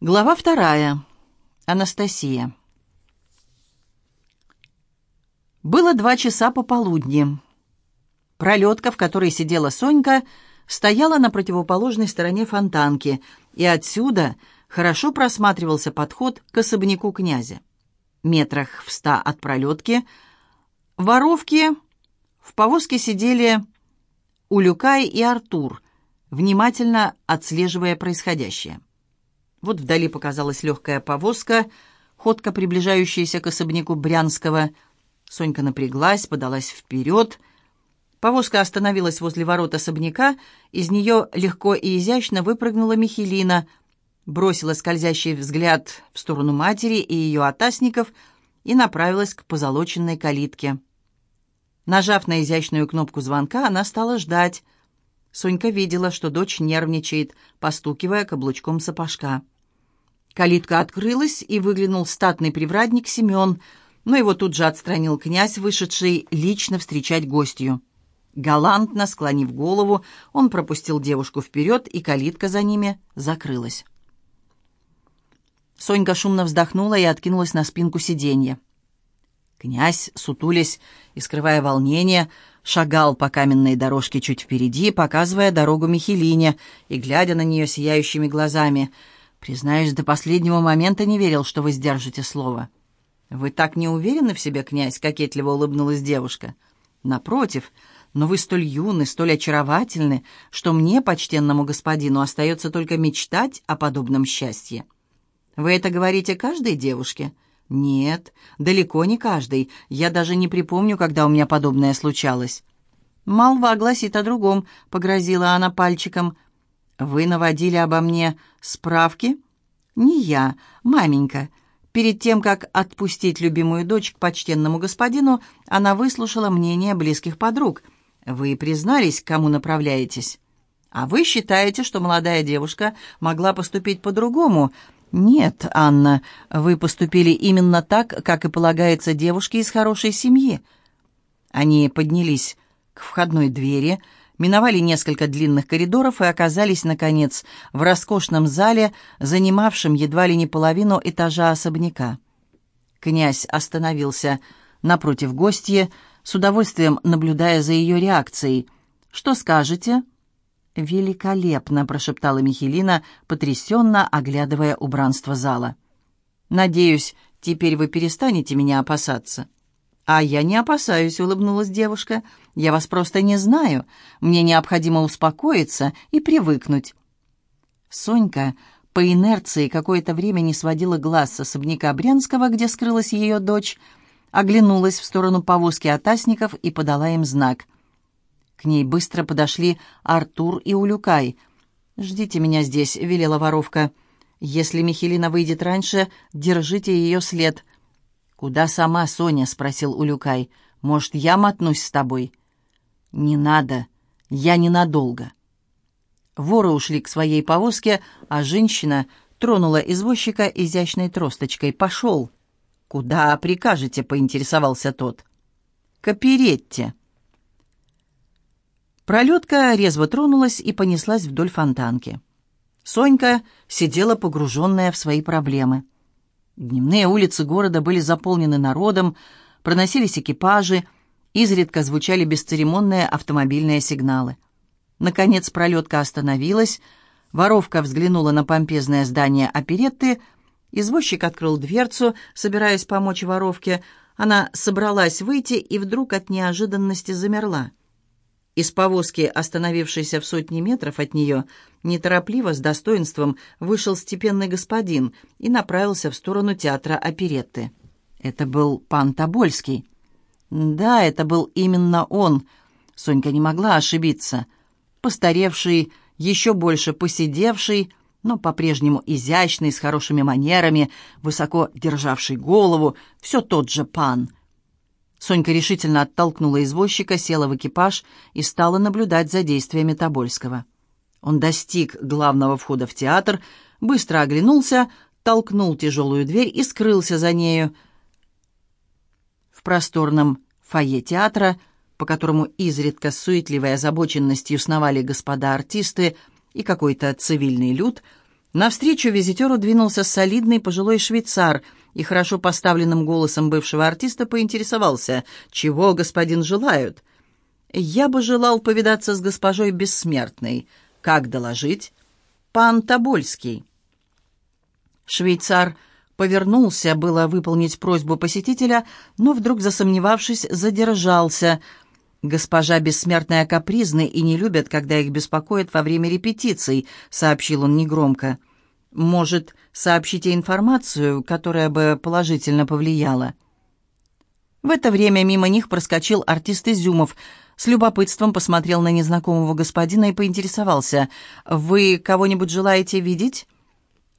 Глава вторая. Анастасия. Было два часа пополудни. Пролетка, в которой сидела Сонька, стояла на противоположной стороне фонтанки, и отсюда хорошо просматривался подход к особняку князя. Метрах в ста от пролетки воровки в повозке сидели Улюкай и Артур, внимательно отслеживая происходящее. Вот вдали показалась легкая повозка, ходка, приближающаяся к особняку Брянского. Сонька напряглась, подалась вперед. Повозка остановилась возле ворот особняка, из нее легко и изящно выпрыгнула Михелина, бросила скользящий взгляд в сторону матери и ее отасников и направилась к позолоченной калитке. Нажав на изящную кнопку звонка, она стала ждать — Сонька видела, что дочь нервничает, постукивая каблучком сапожка. Калитка открылась, и выглянул статный привратник Семен, но его тут же отстранил князь, вышедший лично встречать гостью. Галантно склонив голову, он пропустил девушку вперед, и калитка за ними закрылась. Сонька шумно вздохнула и откинулась на спинку сиденья. Князь, сутулясь и скрывая волнение, шагал по каменной дорожке чуть впереди, показывая дорогу Михелине и глядя на нее сияющими глазами. «Признаюсь, до последнего момента не верил, что вы сдержите слово». «Вы так не уверены в себе, князь?» — кокетливо улыбнулась девушка. «Напротив, но вы столь юны, столь очаровательны, что мне, почтенному господину, остается только мечтать о подобном счастье». «Вы это говорите каждой девушке?» «Нет, далеко не каждый. Я даже не припомню, когда у меня подобное случалось». «Молва гласит о другом», — погрозила она пальчиком. «Вы наводили обо мне справки?» «Не я, маменька». Перед тем, как отпустить любимую дочь к почтенному господину, она выслушала мнение близких подруг. «Вы признались, к кому направляетесь?» «А вы считаете, что молодая девушка могла поступить по-другому?» «Нет, Анна, вы поступили именно так, как и полагается девушке из хорошей семьи». Они поднялись к входной двери, миновали несколько длинных коридоров и оказались, наконец, в роскошном зале, занимавшем едва ли не половину этажа особняка. Князь остановился напротив гостья, с удовольствием наблюдая за ее реакцией. «Что скажете?» «Великолепно!» — прошептала Михелина, потрясенно оглядывая убранство зала. «Надеюсь, теперь вы перестанете меня опасаться». «А я не опасаюсь», — улыбнулась девушка. «Я вас просто не знаю. Мне необходимо успокоиться и привыкнуть». Сонька по инерции какое-то время не сводила глаз с особняка Брянского, где скрылась ее дочь, оглянулась в сторону повозки отасников и подала им знак — к ней быстро подошли Артур и Улюкай. «Ждите меня здесь», — велела воровка. «Если Михелина выйдет раньше, держите ее след». «Куда сама, Соня?» — спросил Улюкай. «Может, я мотнусь с тобой?» «Не надо. Я ненадолго». Воры ушли к своей повозке, а женщина тронула извозчика изящной тросточкой. «Пошел!» «Куда прикажете?» — поинтересовался тот. «К оперетте». Пролетка резво тронулась и понеслась вдоль фонтанки. Сонька сидела погруженная в свои проблемы. Дневные улицы города были заполнены народом, проносились экипажи, изредка звучали бесцеремонные автомобильные сигналы. Наконец пролетка остановилась, воровка взглянула на помпезное здание оперетты, извозчик открыл дверцу, собираясь помочь воровке, она собралась выйти и вдруг от неожиданности замерла. Из повозки, остановившейся в сотни метров от нее, неторопливо, с достоинством, вышел степенный господин и направился в сторону театра оперетты. Это был пан Тобольский. Да, это был именно он. Сонька не могла ошибиться. Постаревший, еще больше посидевший, но по-прежнему изящный, с хорошими манерами, высоко державший голову, все тот же пан — Сонька решительно оттолкнула извозчика, села в экипаж и стала наблюдать за действиями Тобольского. Он достиг главного входа в театр, быстро оглянулся, толкнул тяжелую дверь и скрылся за нею. В просторном фойе театра, по которому изредка с суетливой озабоченностью сновали господа артисты и какой-то цивильный люд, Навстречу визитеру двинулся солидный пожилой швейцар и хорошо поставленным голосом бывшего артиста поинтересовался, чего господин желают. «Я бы желал повидаться с госпожой Бессмертной. Как доложить?» «Пан Тобольский». Швейцар повернулся было выполнить просьбу посетителя, но вдруг, засомневавшись, задержался. «Госпожа Бессмертная капризны и не любят, когда их беспокоят во время репетиций», — сообщил он негромко. «Может, сообщите информацию, которая бы положительно повлияла?» В это время мимо них проскочил артист Изюмов. С любопытством посмотрел на незнакомого господина и поинтересовался. «Вы кого-нибудь желаете видеть?»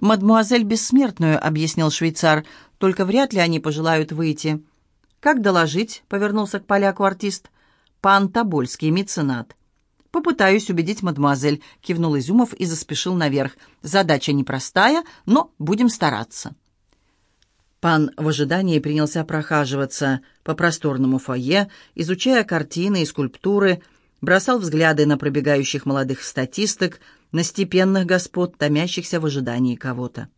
«Мадмуазель Бессмертную», — объяснил швейцар, — «только вряд ли они пожелают выйти». «Как доложить?» — повернулся к поляку артист. «Пан Тобольский, меценат». «Попытаюсь убедить мадемуазель», — кивнул Изюмов и заспешил наверх. «Задача непростая, но будем стараться». Пан в ожидании принялся прохаживаться по просторному фойе, изучая картины и скульптуры, бросал взгляды на пробегающих молодых статисток — на степенных господ, томящихся в ожидании кого-то.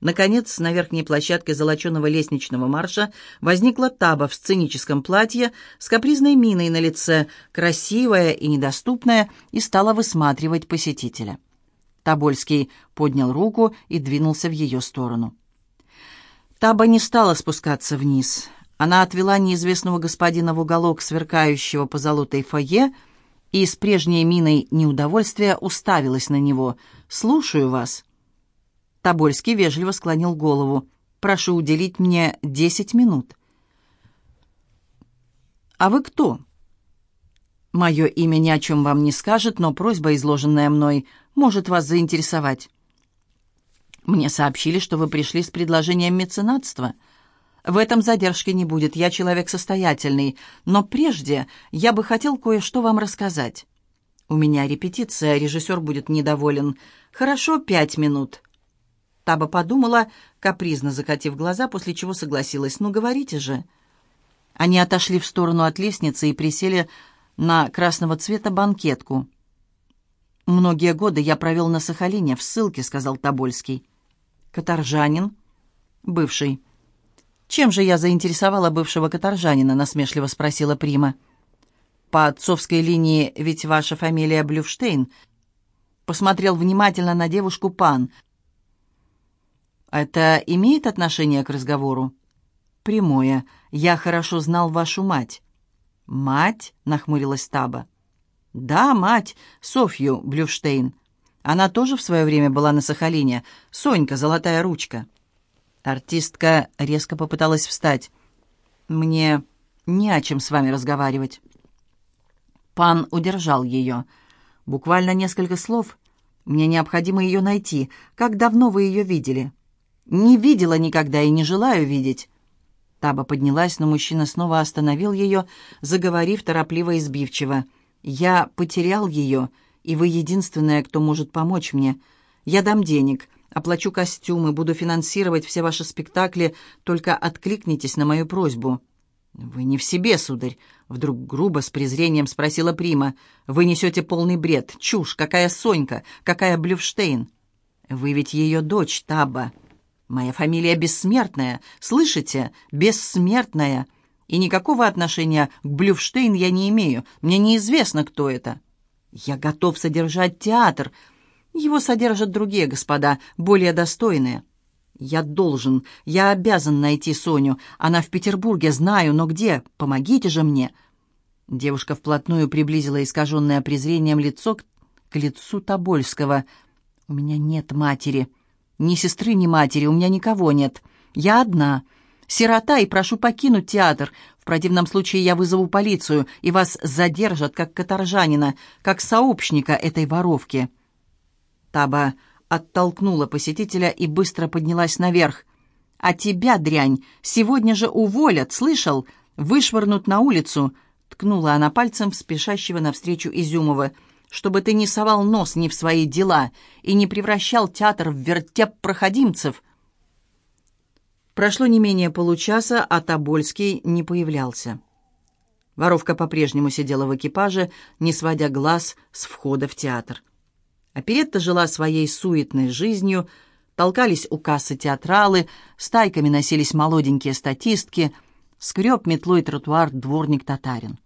Наконец, на верхней площадке золоченого лестничного марша возникла таба в сценическом платье с капризной миной на лице, красивая и недоступная, и стала высматривать посетителя. Тобольский поднял руку и двинулся в ее сторону. Таба не стала спускаться вниз. Она отвела неизвестного господина в уголок сверкающего по золотой фойе, и с прежней миной неудовольствия уставилась на него. «Слушаю вас». Тобольский вежливо склонил голову. «Прошу уделить мне десять минут». «А вы кто?» «Мое имя ни о чем вам не скажет, но просьба, изложенная мной, может вас заинтересовать». «Мне сообщили, что вы пришли с предложением меценатства». В этом задержки не будет, я человек состоятельный, но прежде я бы хотел кое-что вам рассказать. У меня репетиция, режиссер будет недоволен. Хорошо, пять минут». Таба подумала, капризно закатив глаза, после чего согласилась. «Ну, говорите же». Они отошли в сторону от лестницы и присели на красного цвета банкетку. «Многие годы я провел на Сахалине, в ссылке», — сказал Тобольский. «Каторжанин?» «Бывший». «Чем же я заинтересовала бывшего каторжанина?» — насмешливо спросила Прима. «По отцовской линии ведь ваша фамилия Блюфштейн?» Посмотрел внимательно на девушку пан. «Это имеет отношение к разговору?» «Прямое. Я хорошо знал вашу мать». «Мать?» — нахмурилась Таба. «Да, мать, Софью Блюфштейн. Она тоже в свое время была на Сахалине. Сонька, золотая ручка». Артистка резко попыталась встать. «Мне не о чем с вами разговаривать». Пан удержал ее. «Буквально несколько слов. Мне необходимо ее найти. Как давно вы ее видели?» «Не видела никогда и не желаю видеть». Таба поднялась, но мужчина снова остановил ее, заговорив торопливо и сбивчиво. «Я потерял ее, и вы единственная, кто может помочь мне. Я дам денег, Оплачу костюмы, буду финансировать все ваши спектакли, только откликнитесь на мою просьбу». «Вы не в себе, сударь», — вдруг грубо с презрением спросила Прима. «Вы несете полный бред. Чушь. Какая Сонька, какая Блюфштейн». «Вы ведь ее дочь, Таба. Моя фамилия бессмертная. Слышите? Бессмертная. И никакого отношения к Блюфштейн я не имею. Мне неизвестно, кто это». «Я готов содержать театр», его содержат другие господа, более достойные. Я должен, я обязан найти Соню. Она в Петербурге, знаю, но где? Помогите же мне!» Девушка вплотную приблизила искаженное презрением лицо к, к лицу Тобольского. «У меня нет матери. Ни сестры, ни матери. У меня никого нет. Я одна. Сирота и прошу покинуть театр. В противном случае я вызову полицию, и вас задержат как каторжанина, как сообщника этой воровки». Таба оттолкнула посетителя и быстро поднялась наверх. «А тебя, дрянь, сегодня же уволят, слышал? Вышвырнут на улицу!» Ткнула она пальцем в спешащего навстречу Изюмова. «Чтобы ты не совал нос не в свои дела и не превращал театр в вертеп проходимцев!» Прошло не менее получаса, а Тобольский не появлялся. Воровка по-прежнему сидела в экипаже, не сводя глаз с входа в театр. Оперетта жила своей суетной жизнью, толкались у кассы театралы, стайками носились молоденькие статистки, скреб метлой тротуар дворник-татарин.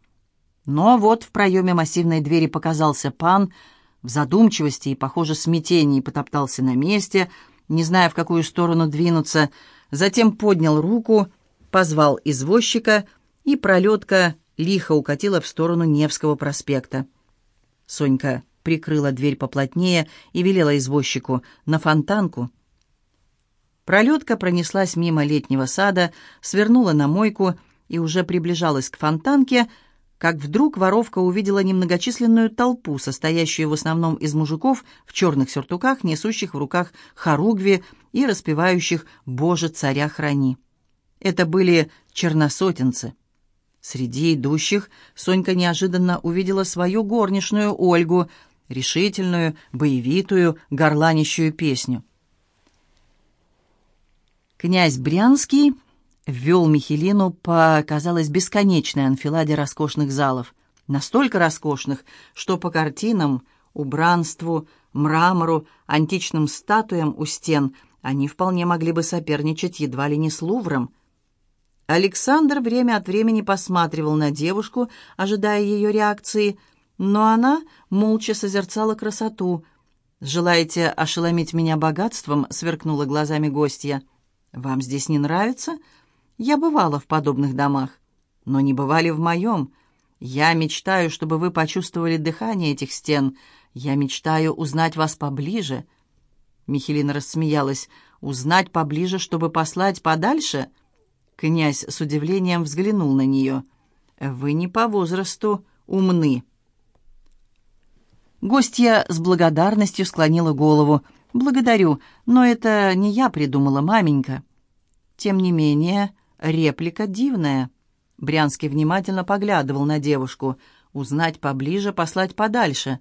Но вот в проеме массивной двери показался пан, в задумчивости и, похоже, смятении потоптался на месте, не зная, в какую сторону двинуться, затем поднял руку, позвал извозчика, и пролетка лихо укатила в сторону Невского проспекта. Сонька прикрыла дверь поплотнее и велела извозчику «на фонтанку». Пролетка пронеслась мимо летнего сада, свернула на мойку и уже приближалась к фонтанке, как вдруг воровка увидела немногочисленную толпу, состоящую в основном из мужиков в черных сюртуках, несущих в руках хоругви и распевающих «Боже, царя храни». Это были черносотенцы. Среди идущих Сонька неожиданно увидела свою горничную Ольгу, решительную, боевитую, горланищую песню. Князь Брянский ввел Михелину по, казалось, бесконечной анфиладе роскошных залов. Настолько роскошных, что по картинам, убранству, мрамору, античным статуям у стен они вполне могли бы соперничать едва ли не с Лувром. Александр время от времени посматривал на девушку, ожидая ее реакции, но она молча созерцала красоту. «Желаете ошеломить меня богатством?» — сверкнула глазами гостья. «Вам здесь не нравится?» «Я бывала в подобных домах, но не бывали в моем. Я мечтаю, чтобы вы почувствовали дыхание этих стен. Я мечтаю узнать вас поближе». Михелина рассмеялась. «Узнать поближе, чтобы послать подальше?» Князь с удивлением взглянул на нее. «Вы не по возрасту умны». Гостья с благодарностью склонила голову. «Благодарю, но это не я придумала, маменька». Тем не менее, реплика дивная. Брянский внимательно поглядывал на девушку. Узнать поближе, послать подальше.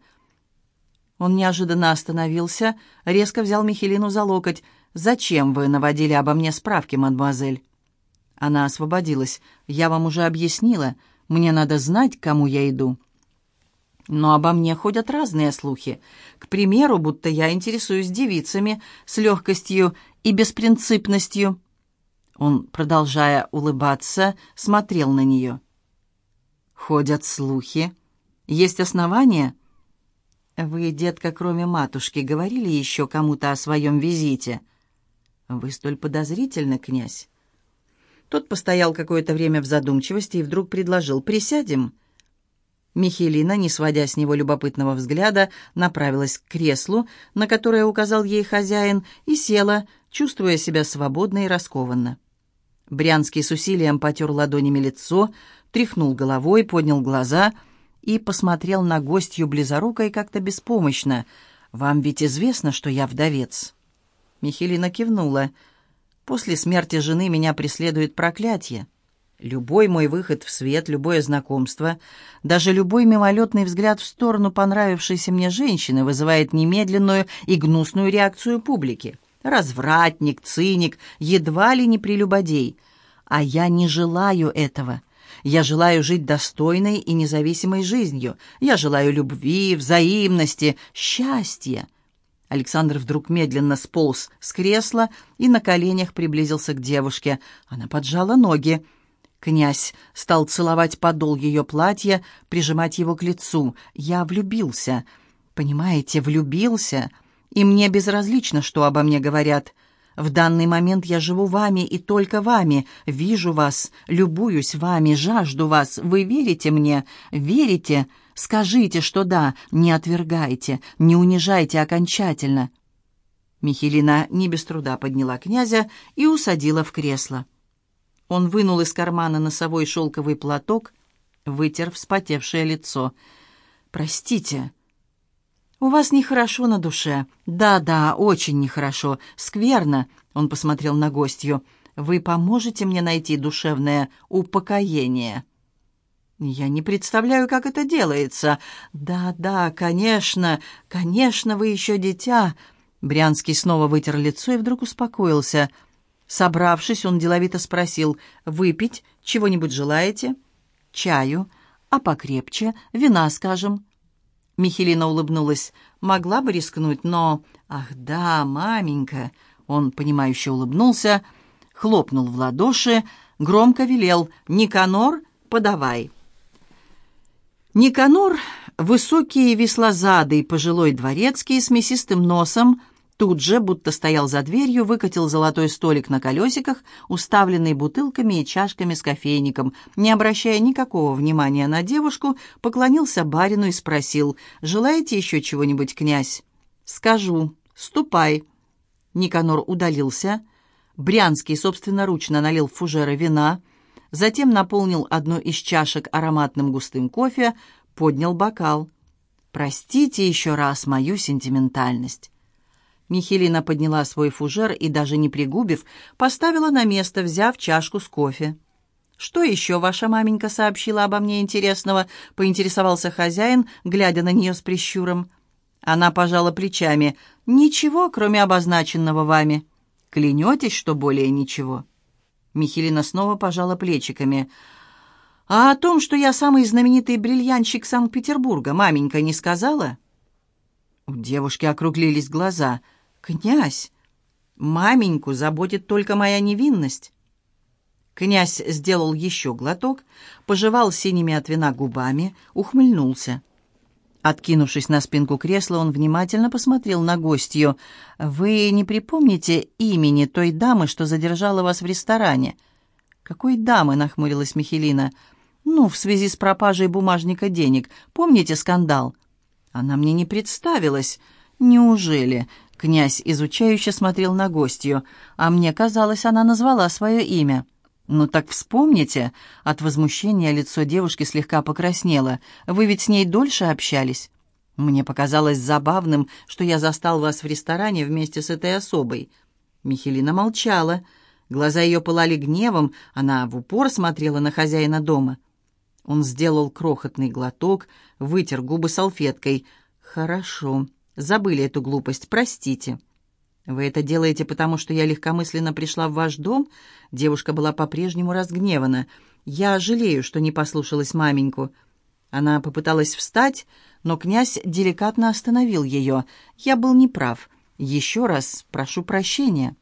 Он неожиданно остановился, резко взял Михелину за локоть. «Зачем вы наводили обо мне справки, мадемуазель?» Она освободилась. «Я вам уже объяснила. Мне надо знать, к кому я иду». Но обо мне ходят разные слухи. К примеру, будто я интересуюсь девицами с легкостью и беспринципностью. Он, продолжая улыбаться, смотрел на нее. «Ходят слухи. Есть основания?» «Вы, детка, кроме матушки, говорили еще кому-то о своем визите?» «Вы столь подозрительны, князь». Тот постоял какое-то время в задумчивости и вдруг предложил «Присядем». Михелина, не сводя с него любопытного взгляда, направилась к креслу, на которое указал ей хозяин, и села, чувствуя себя свободно и раскованно. Брянский с усилием потер ладонями лицо, тряхнул головой, поднял глаза и посмотрел на гостью близоруко и как-то беспомощно. «Вам ведь известно, что я вдовец?» Михелина кивнула. «После смерти жены меня преследует проклятие. Любой мой выход в свет, любое знакомство, даже любой мимолетный взгляд в сторону понравившейся мне женщины вызывает немедленную и гнусную реакцию публики. Развратник, циник, едва ли не прелюбодей. А я не желаю этого. Я желаю жить достойной и независимой жизнью. Я желаю любви, взаимности, счастья. Александр вдруг медленно сполз с кресла и на коленях приблизился к девушке. Она поджала ноги. Князь стал целовать подол ее платья, прижимать его к лицу. «Я влюбился. Понимаете, влюбился. И мне безразлично, что обо мне говорят. В данный момент я живу вами и только вами. Вижу вас, любуюсь вами, жажду вас. Вы верите мне? Верите? Скажите, что да. Не отвергайте, не унижайте окончательно». Михелина не без труда подняла князя и усадила в кресло. Он вынул из кармана носовой шелковый платок, вытер вспотевшее лицо. «Простите». «У вас нехорошо на душе». «Да-да, очень нехорошо. Скверно», — он посмотрел на гостью. «Вы поможете мне найти душевное упокоение?» «Я не представляю, как это делается». «Да-да, конечно, конечно, вы еще дитя». Брянский снова вытер лицо и вдруг успокоился — Собравшись, он деловито спросил, «Выпить чего-нибудь желаете?» «Чаю, а покрепче, вина, скажем». Михелина улыбнулась. «Могла бы рискнуть, но...» «Ах да, маменька!» Он, понимающе улыбнулся, хлопнул в ладоши, громко велел «Никанор, подавай!» Никанор, высокий веслозадый пожилой дворецкий с мясистым носом, тут же, будто стоял за дверью, выкатил золотой столик на колесиках, уставленный бутылками и чашками с кофейником, не обращая никакого внимания на девушку, поклонился барину и спросил, «Желаете еще чего-нибудь, князь?» «Скажу. Ступай». Никанор удалился. Брянский собственноручно налил в фужеры вина — затем наполнил одну из чашек ароматным густым кофе, поднял бокал. «Простите еще раз мою сентиментальность». Михелина подняла свой фужер и, даже не пригубив, поставила на место, взяв чашку с кофе. «Что еще ваша маменька сообщила обо мне интересного?» — поинтересовался хозяин, глядя на нее с прищуром. Она пожала плечами. «Ничего, кроме обозначенного вами. Клянетесь, что более ничего?» Михелина снова пожала плечиками. «А о том, что я самый знаменитый бриллиантчик Санкт-Петербурга, маменька не сказала?» У девушки округлились глаза. «Князь, маменьку заботит только моя невинность». Князь сделал еще глоток, пожевал синими от вина губами, ухмыльнулся. Откинувшись на спинку кресла, он внимательно посмотрел на гостью. «Вы не припомните имени той дамы, что задержала вас в ресторане?» «Какой дамы?» — нахмурилась Михелина. «Ну, в связи с пропажей бумажника денег. Помните скандал?» «Она мне не представилась». «Неужели?» — князь изучающе смотрел на гостью. «А мне казалось, она назвала свое имя». «Ну так вспомните!» От возмущения лицо девушки слегка покраснело. «Вы ведь с ней дольше общались?» «Мне показалось забавным, что я застал вас в ресторане вместе с этой особой». Михелина молчала. Глаза ее пылали гневом, она в упор смотрела на хозяина дома. Он сделал крохотный глоток, вытер губы салфеткой. «Хорошо, забыли эту глупость, простите». «Вы это делаете, потому что я легкомысленно пришла в ваш дом?» Девушка была по-прежнему разгневана. «Я жалею, что не послушалась маменьку». Она попыталась встать, но князь деликатно остановил ее. «Я был неправ. Еще раз прошу прощения».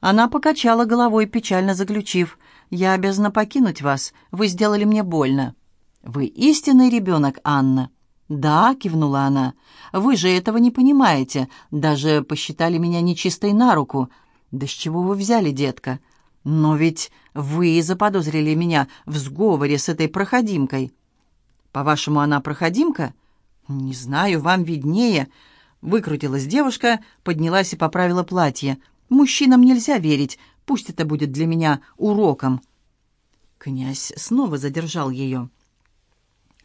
Она покачала головой, печально заключив. «Я обязана покинуть вас. Вы сделали мне больно». «Вы истинный ребенок, Анна». «Да», — кивнула она, — «вы же этого не понимаете. Даже посчитали меня нечистой на руку. Да с чего вы взяли, детка? Но ведь вы заподозрили меня в сговоре с этой проходимкой». «По-вашему, она проходимка?» «Не знаю, вам виднее». Выкрутилась девушка, поднялась и поправила платье. «Мужчинам нельзя верить. Пусть это будет для меня уроком». Князь снова задержал ее.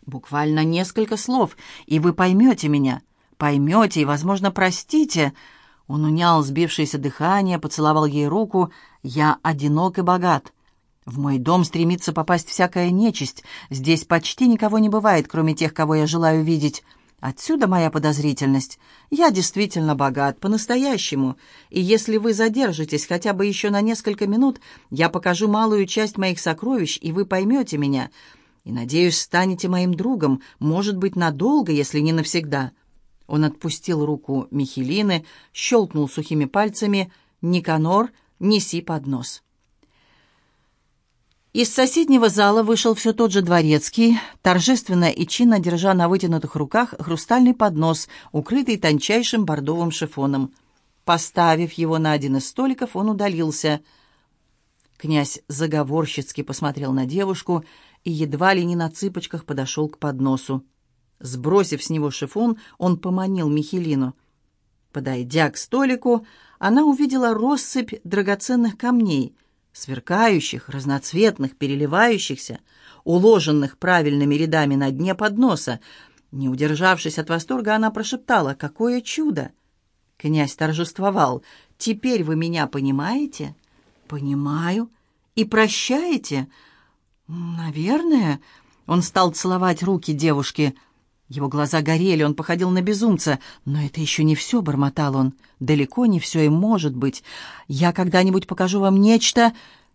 Буквально несколько слов, и вы поймете меня. Поймете и, возможно, простите. Он унял сбившееся дыхание, поцеловал ей руку. Я одинок и богат. В мой дом стремится попасть всякая нечисть. Здесь почти никого не бывает, кроме тех, кого я желаю видеть. Отсюда моя подозрительность. Я действительно богат, по-настоящему. И если вы задержитесь хотя бы еще на несколько минут, я покажу малую часть моих сокровищ, и вы поймете меня и, надеюсь, станете моим другом, может быть, надолго, если не навсегда». Он отпустил руку Михелины, щелкнул сухими пальцами «Никанор, неси поднос». Из соседнего зала вышел все тот же дворецкий, торжественно и чинно держа на вытянутых руках хрустальный поднос, укрытый тончайшим бордовым шифоном. Поставив его на один из столиков, он удалился. Князь заговорщицки посмотрел на девушку и едва ли не на цыпочках подошел к подносу. Сбросив с него шифон, он поманил Михелину. Подойдя к столику, она увидела россыпь драгоценных камней, сверкающих, разноцветных, переливающихся, уложенных правильными рядами на дне подноса. Не удержавшись от восторга, она прошептала «Какое чудо!» Князь торжествовал «Теперь вы меня понимаете?» «Понимаю. И прощаете?» «Наверное...» Он стал целовать руки девушки. Его глаза горели, он походил на безумца. «Но это еще не все», — бормотал он. «Далеко не все и может быть. Я когда-нибудь покажу вам нечто...»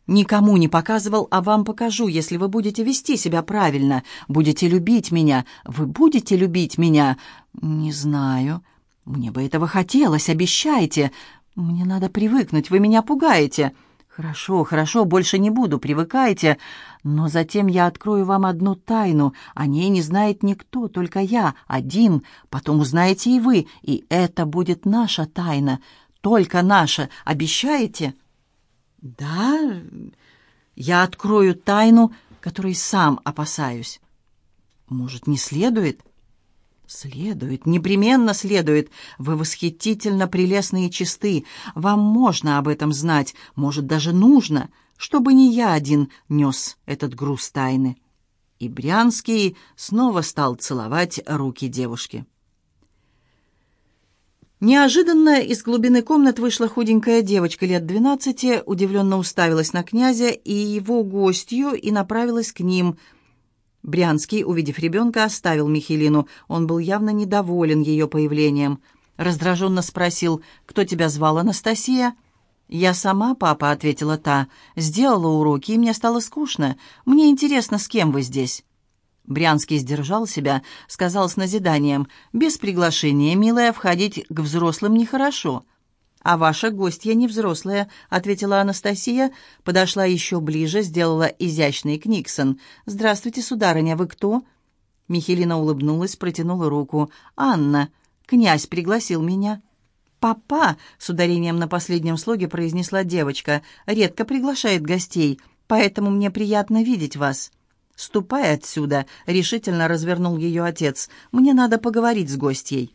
Никому не показывал, а вам покажу, если вы будете вести себя правильно, будете любить меня. Вы будете любить меня? Не знаю. Мне бы этого хотелось, обещайте. Мне надо привыкнуть, вы меня пугаете. Хорошо, хорошо, больше не буду, привыкайте. Но затем я открою вам одну тайну. О ней не знает никто, только я, один. Потом узнаете и вы, и это будет наша тайна. Только наша. Обещаете?» «Да, я открою тайну, которой сам опасаюсь». «Может, не следует?» «Следует, непременно следует. Вы восхитительно прелестные и чисты. Вам можно об этом знать, может, даже нужно, чтобы не я один нес этот груз тайны». И Брянский снова стал целовать руки девушки. Неожиданно из глубины комнат вышла худенькая девочка лет двенадцати, удивленно уставилась на князя и его гостью и направилась к ним. Брянский, увидев ребенка, оставил Михелину. Он был явно недоволен ее появлением. Раздраженно спросил, «Кто тебя звал, Анастасия?» «Я сама, папа», — ответила та. «Сделала уроки, и мне стало скучно. Мне интересно, с кем вы здесь?» Брянский сдержал себя, сказал с назиданием, «Без приглашения, милая, входить к взрослым нехорошо». «А ваша гостья не взрослая», — ответила Анастасия, подошла еще ближе, сделала изящный книксон. «Здравствуйте, сударыня, вы кто?» Михелина улыбнулась, протянула руку. «Анна, князь пригласил меня». «Папа», — с ударением на последнем слоге произнесла девочка, — «редко приглашает гостей, поэтому мне приятно видеть вас». «Ступай отсюда», — решительно развернул ее отец. «Мне надо поговорить с гостьей».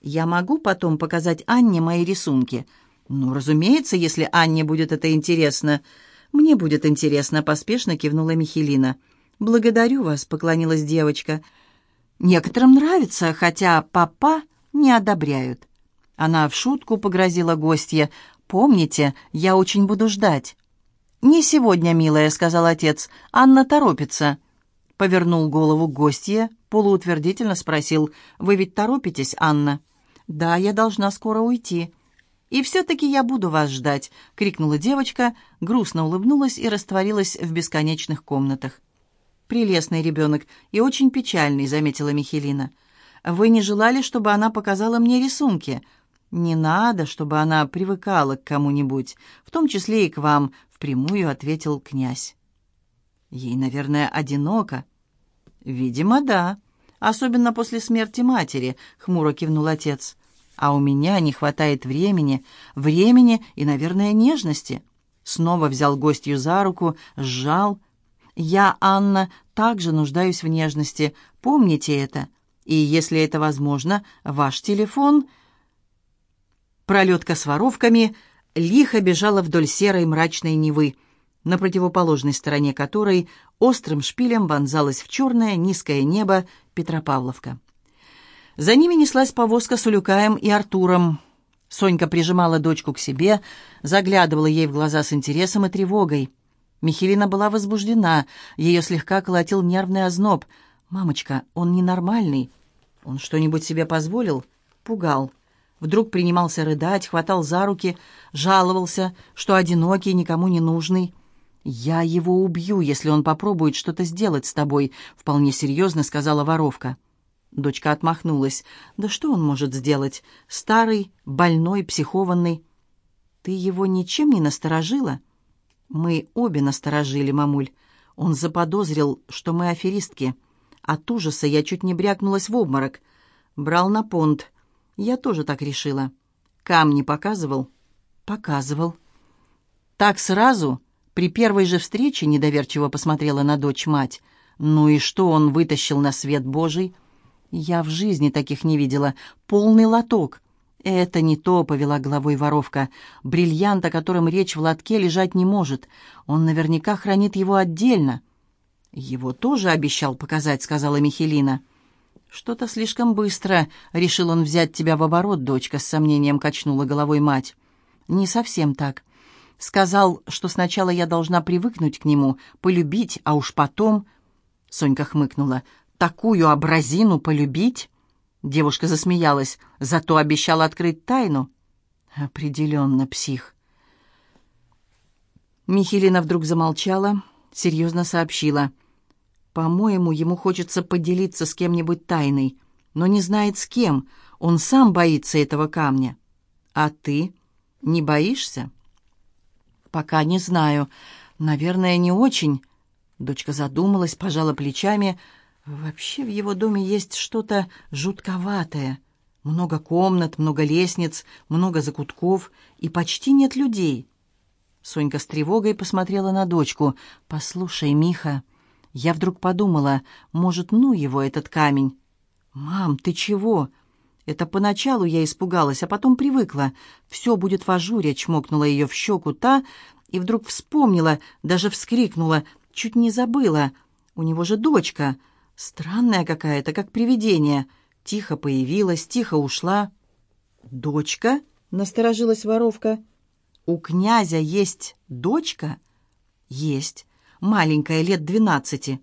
«Я могу потом показать Анне мои рисунки?» «Ну, разумеется, если Анне будет это интересно». «Мне будет интересно», — поспешно кивнула Михелина. «Благодарю вас», — поклонилась девочка. «Некоторым нравится, хотя папа не одобряют». Она в шутку погрозила гостье. «Помните, я очень буду ждать». «Не сегодня, милая», — сказал отец. «Анна торопится». Повернул голову гостье, полуутвердительно спросил. «Вы ведь торопитесь, Анна?» «Да, я должна скоро уйти». «И все-таки я буду вас ждать», — крикнула девочка, грустно улыбнулась и растворилась в бесконечных комнатах. «Прелестный ребенок и очень печальный», — заметила Михелина. «Вы не желали, чтобы она показала мне рисунки?» «Не надо, чтобы она привыкала к кому-нибудь, в том числе и к вам», впрямую ответил князь. Ей, наверное, одиноко. Видимо, да. Особенно после смерти матери, хмуро кивнул отец. А у меня не хватает времени, времени и, наверное, нежности. Снова взял гостью за руку, сжал. Я, Анна, также нуждаюсь в нежности. Помните это. И, если это возможно, ваш телефон... Пролетка с воровками — лихо бежала вдоль серой мрачной Невы, на противоположной стороне которой острым шпилем вонзалась в черное низкое небо Петропавловка. За ними неслась повозка с Улюкаем и Артуром. Сонька прижимала дочку к себе, заглядывала ей в глаза с интересом и тревогой. Михелина была возбуждена, ее слегка колотил нервный озноб. «Мамочка, он ненормальный. Он что-нибудь себе позволил?» Пугал. Вдруг принимался рыдать, хватал за руки, жаловался, что одинокий, никому не нужный. «Я его убью, если он попробует что-то сделать с тобой», — вполне серьезно сказала воровка. Дочка отмахнулась. «Да что он может сделать? Старый, больной, психованный». «Ты его ничем не насторожила?» «Мы обе насторожили, мамуль. Он заподозрил, что мы аферистки. От ужаса я чуть не брякнулась в обморок. Брал на понт. Я тоже так решила. Камни показывал? Показывал. Так сразу, при первой же встрече, недоверчиво посмотрела на дочь мать. Ну и что он вытащил на свет Божий? Я в жизни таких не видела. Полный лоток. «Это не то», — повела головой воровка. «Бриллиант, о котором речь в лотке, лежать не может. Он наверняка хранит его отдельно». «Его тоже обещал показать», — сказала Михелина. «Что-то слишком быстро. Решил он взять тебя в оборот, дочка», — с сомнением качнула головой мать. «Не совсем так. Сказал, что сначала я должна привыкнуть к нему, полюбить, а уж потом...» Сонька хмыкнула. «Такую образину полюбить?» Девушка засмеялась, зато обещал открыть тайну. «Определенно псих». Михелина вдруг замолчала, серьезно сообщила. «По-моему, ему хочется поделиться с кем-нибудь тайной, но не знает с кем. Он сам боится этого камня. А ты не боишься?» «Пока не знаю. Наверное, не очень». Дочка задумалась, пожала плечами. «Вообще в его доме есть что-то жутковатое. Много комнат, много лестниц, много закутков, и почти нет людей». Сонька с тревогой посмотрела на дочку. «Послушай, Миха, я вдруг подумала, может, ну его этот камень?» «Мам, ты чего?» «Это поначалу я испугалась, а потом привыкла. Все будет в ажуре», — чмокнула ее в щеку та, и вдруг вспомнила, даже вскрикнула, чуть не забыла. «У него же дочка. Странная какая-то, как привидение. Тихо появилась, тихо ушла». «Дочка?» — насторожилась воровка. «У князя есть дочка?» «Есть. Маленькая, лет двенадцати».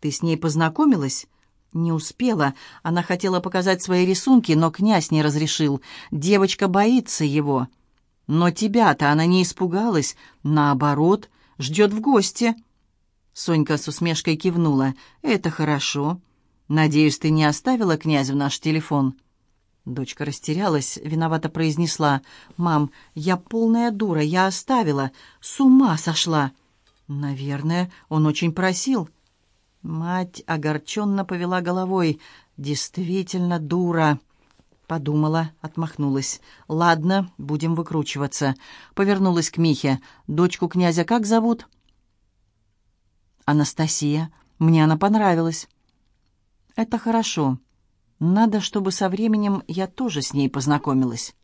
«Ты с ней познакомилась?» «Не успела. Она хотела показать свои рисунки, но князь не разрешил. Девочка боится его». «Но тебя-то она не испугалась. Наоборот, ждет в гости». Сонька с усмешкой кивнула. «Это хорошо. Надеюсь, ты не оставила князю наш телефон?» Дочка растерялась, виновато произнесла. «Мам, я полная дура, я оставила. С ума сошла!» «Наверное, он очень просил». Мать огорченно повела головой. «Действительно дура!» Подумала, отмахнулась. «Ладно, будем выкручиваться». Повернулась к Михе. «Дочку князя как зовут?» «Анастасия. Мне она понравилась». «Это хорошо. Надо, чтобы со временем я тоже с ней познакомилась.